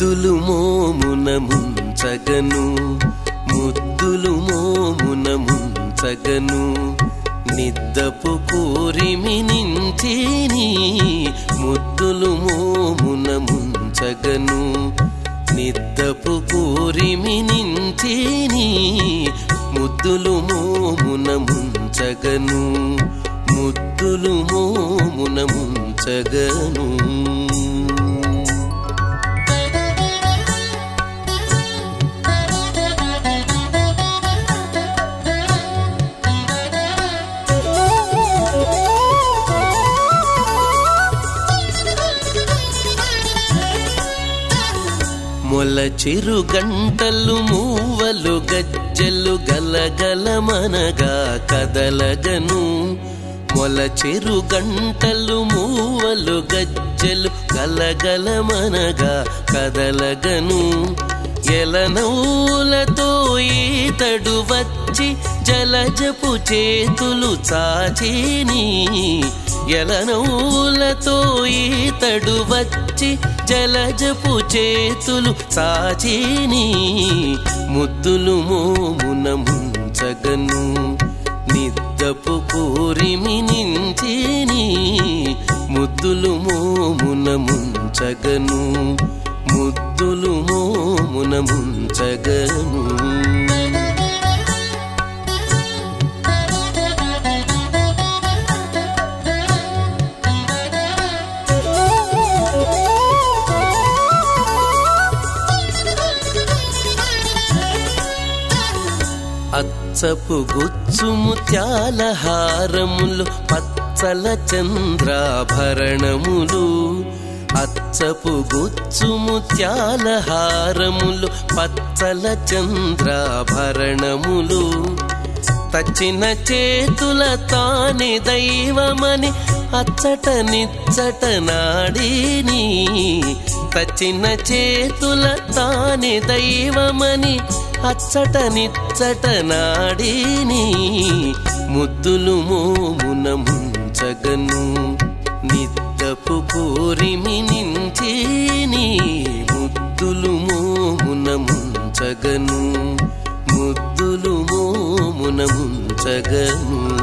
ముద్దులు మోమున ముంచగను ముద్దులు మోమున ముంచగను. నిద్దపు కోరిమి నించిని ముద్దులు మోమున ముంచగను. నిద్దపు కోరిమి నించిని ముద్దులు మోమున ముంచగను. ముద్దులు మోమున ముంచగను. గల చిరు గంటలు మూవలు గజ్జలు గలగలమనగా కదలగను మొల చిరు గంటలు మూవలు గజ్జలు గలగలమనగా కదలగను ఎలనౌలతో ఈతడు వచ్చి జలజపు చేతులు చాచిని. ఎలనౌలతో ఈతడు వచ్చి జలజపు చేతులు సాచిని ముద్దులు మోమున ముంచగను. నిద్దపు కూరిమి నించిని ముద్దులు మోమున ముంచగను. ముద్దులు మోమున ముంచగను. పచ్చపు గుచ్చు ముత్యాల హారములు పచ్చల చంద్రాభరణములు. అచ్చపు గుచ్చు ముత్యాల హారములు పచ్చల చంద్రాభరణములు. తచ్చిన చేతుల తాని దైవమని అచ్చట నిచ్చట నాడిని. తచ్చిన చేతుల తాని దైవమని అచ్చట నిచ్చట నాడీని ముద్దులు మోమున ముంచగను. నిద్దపు కోరిమి నించిని. ముద్దులు మోమున ముంచగను. ముద్దులు మోమున ముంచగను.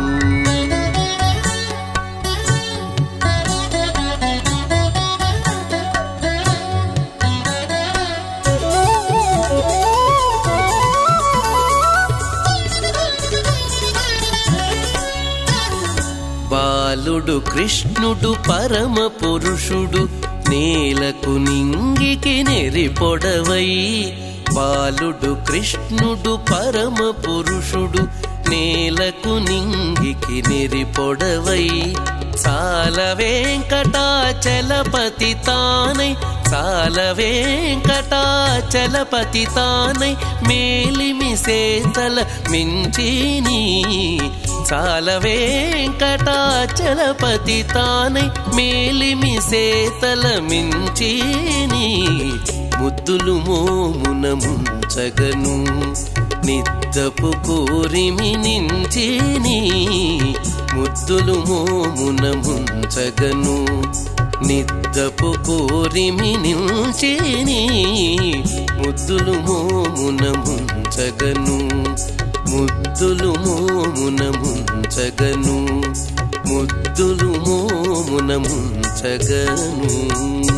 బాలుడు కృష్ణుడు పరమ పురుషుడు నేలకు నింగికి నెరిపొడవై బాలుడు కృష్ణుడు పరమ పురుషుడు నేలకు నింగికి నెరిపొడవై చాల వెంకటాచలపతి తానై చాల వెంకటాచలపతి తానై మేలిమి సేతల మించిని. చాల వెంకటాచలపతి తానై మేలిమి సేతల మించిని. ముద్దులు మోమున ముంచగను. నిద్దపు కోరిమి నించిని. ముద్దులు మోమున ముంచగను. నిద్దపు కోరిమి నిల్చిని. ముద్దులు మోమున ముంచగను. ముద్దులు మోమున ముంచగను. ముద్దులు మోమున ముంచగను.